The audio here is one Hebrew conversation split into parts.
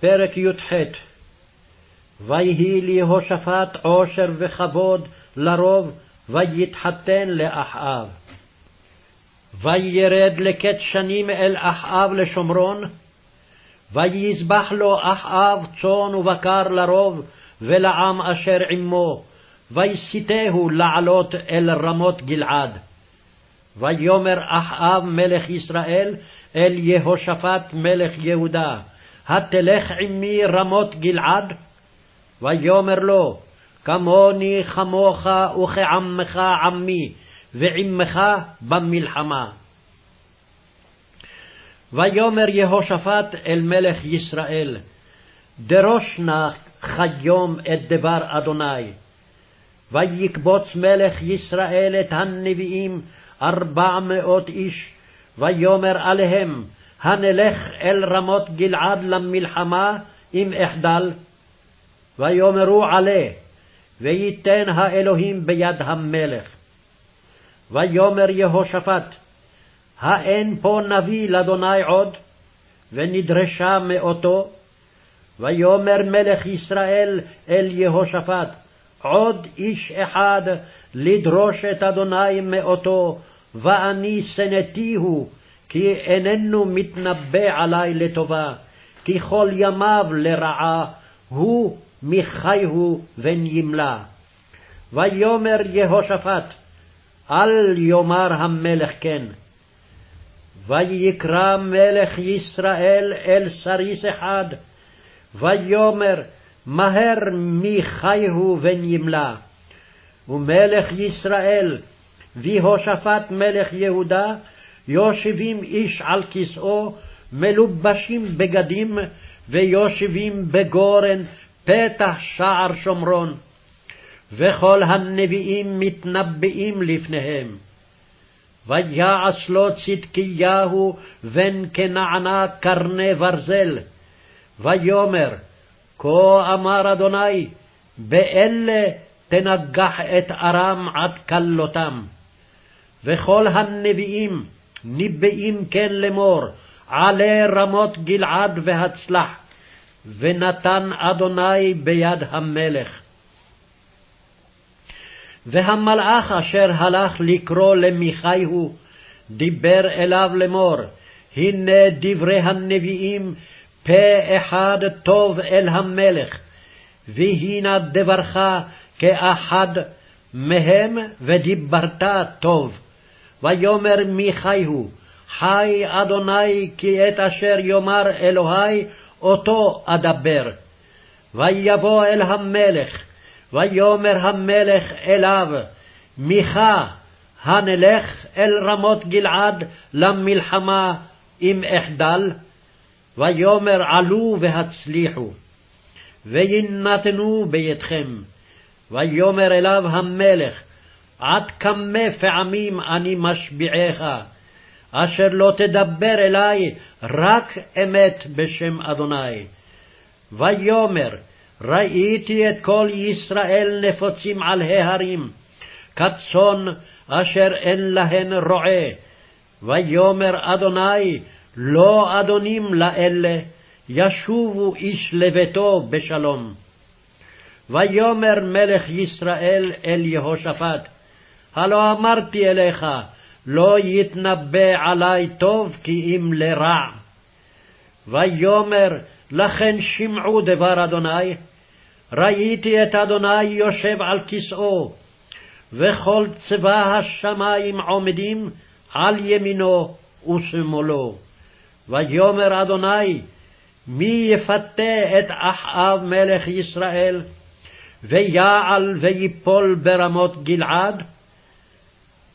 פרק י"ח ויהי להושפט עושר וכבוד לרוב, ויתחתן לאחאב. וירד לקץ שנים אל אחאב לשומרון, ויזבח לו אחאב צאן ובקר לרוב, ולעם אשר עמו, ויסיתהו לעלות אל רמות גלעד. ויאמר אחאב מלך ישראל אל יהושפט מלך יהודה, התלך עמי רמות גלעד? ויאמר לו, כמוני כמוך וכעמך עמי, ועמך במלחמה. ויאמר יהושפט אל מלך ישראל, דרוש נא כיום את דבר אדוני. ויקבוץ מלך ישראל את הנביאים ארבע מאות איש, ויאמר עליהם, הנלך אל רמות גלעד למלחמה אם אחדל? ויאמרו עלה, ויתן האלוהים ביד המלך. ויאמר יהושפט, האין פה נביא לאדוני עוד? ונדרשה מאותו. ויאמר מלך ישראל אל יהושפט, עוד איש אחד לדרוש את אדוני מאותו, ואני שנאתיהו, כי איננו מתנבא עלי לטובה, כי כל ימיו לרעה, הוא מחייהו בן ימלה. ויאמר יהושפט, אל יאמר המלך כן. ויקרא מלך ישראל אל סריס אחד, ויאמר, מהר מחייהו בן ימלה. ומלך ישראל, ויהושפט מלך יהודה, יושבים איש על כסאו, מלובשים בגדים, ויושבים בגורן פתח שער שומרון. וכל הנביאים מתנבאים לפניהם. ויעש לו צדקיהו בן כנענה קרני ברזל, ויאמר, כה אמר אדוני, באלה תנגח את ארם עד כלותם. וכל הנביאים ניבאים כן לאמור, עלי רמות גלעד והצלח, ונתן אדוני ביד המלך. והמלאך אשר הלך לקרוא למיכיהו, דיבר אליו לאמור, הנה דברי הנביאים, פה אחד טוב אל המלך, והנה דברך כאחד מהם, ודיברת טוב. ויאמר מיכיהו, חי אדוני כי את אשר יאמר אלוהי, אותו אדבר. ויבוא אל המלך, ויאמר המלך אליו, מיכה, הנלך אל רמות גלעד למלחמה אם אחדל? ויאמר עלו והצליחו, ויינתנו בידכם. ויאמר אליו המלך, עד כמה פעמים אני משביעך, אשר לא תדבר אלי רק אמת בשם אדוני. ויאמר, ראיתי את כל ישראל נפוצים על ההרים, כצאן אשר אין להן רועה. ויאמר אדוני, לא אדונים לאלה, ישובו איש לביתו בשלום. ויאמר מלך ישראל אל יהושפט, הלא אמרתי אליך, לא יתנבא עלי טוב כי אם לרע. ויאמר, לכן שמעו דבר אדוני, ראיתי את אדוני יושב על כסאו, וכל צבא השמים עומדים על ימינו ושמאלו. ויאמר אדוני, מי יפתה את אחאב מלך ישראל, ויעל ויפול ברמות גלעד?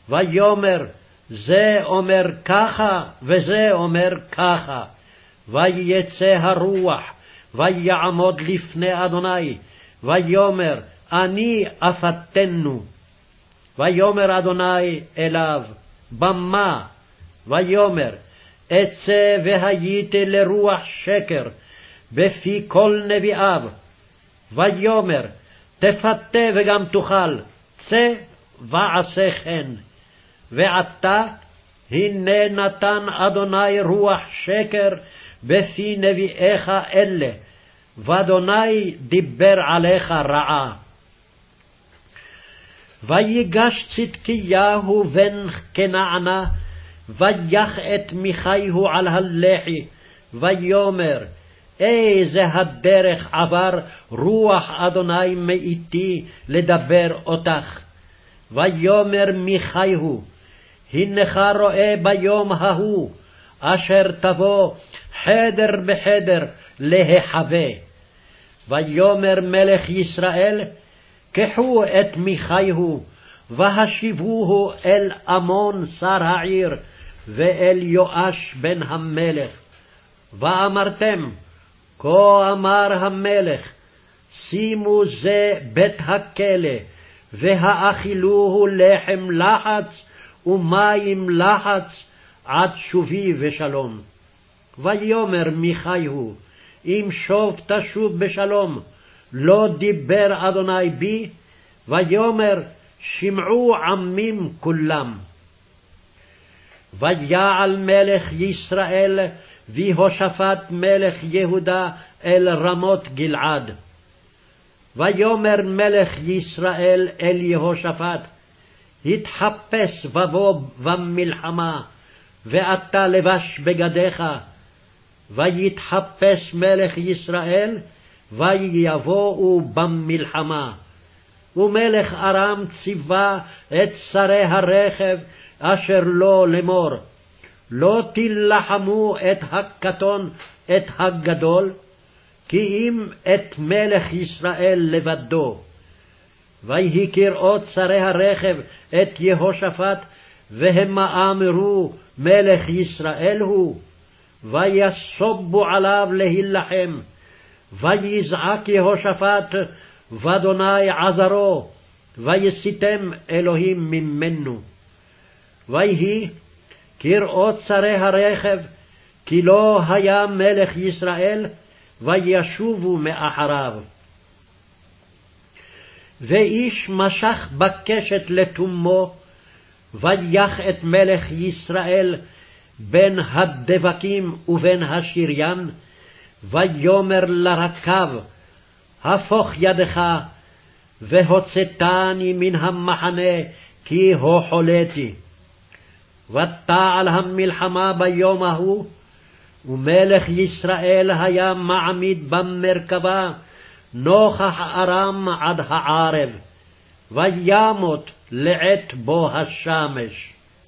ויאמר, זה אומר ככה, וזה אומר ככה. ויצא הרוח, ויעמוד לפני אדוני, ויאמר, אני אפתנו. ויאמר אדוני אליו, במה? ויאמר, אצא והייתי לרוח שקר בפי כל נביאיו. ויאמר, תפתה וגם תאכל, צא ועשה כן. ועתה הנה נתן אדוני רוח שקר בפי נביאיך אלה, ואדוני דיבר עליך רעה. ויגש צדקיהו בן כנענה, ויח את מיכיהו על הלחי, ויאמר, איזה הדרך עבר רוח אדוני מאיתי לדבר אותך. ויאמר מיכיהו, הנך רואה ביום ההוא, אשר תבוא חדר בחדר להיחווה. ויאמר מלך ישראל, קחו את מיכיהו, והשיבוהו אל עמון שר העיר, ואל יואש בן המלך. ואמרתם, כה אמר המלך, שימו זה בית הכלא, והאכילוהו לחם לחץ ומים לחץ, עד שובי ושלום. ויאמר מיכיהו, אם שוב תשוב בשלום, לא דיבר אדוני בי, ויאמר שמעו עמים כולם. ויעל מלך ישראל ויהושפט מלך יהודה אל רמות גלעד. ויאמר מלך ישראל אל יהושפט, התחפש ובוא במלחמה, ואתה לבש בגדיך. ויתחפש מלך ישראל, ויבואו במלחמה. ומלך ארם ציווה את שרי הרכב אשר לו לאמור, לא תילחמו את הקטון את הגדול, כי אם את מלך ישראל לבדו. ויהי כראות שרי הרכב את יהושפט, והמה אמרו מלך ישראל הוא, ויסובו עליו להילחם. ויזעק יהושפט, ואדוני עזרו, ויסיתם אלוהים ממנו. ויהי כראות שרי הרכב, כי לא היה מלך ישראל, וישובו מאחריו. ואיש משך בקשת לתומו, ויח את מלך ישראל בין הדבקים ובין השריין, ויאמר לרקב, הפוך ידך, והוצאתני מן המחנה, כי הוחולתי. ותעל המלחמה ביום ההוא, ומלך ישראל היה מעמיד במרכבה, נוכח ארם עד הערב, וימות לעת בו השמש.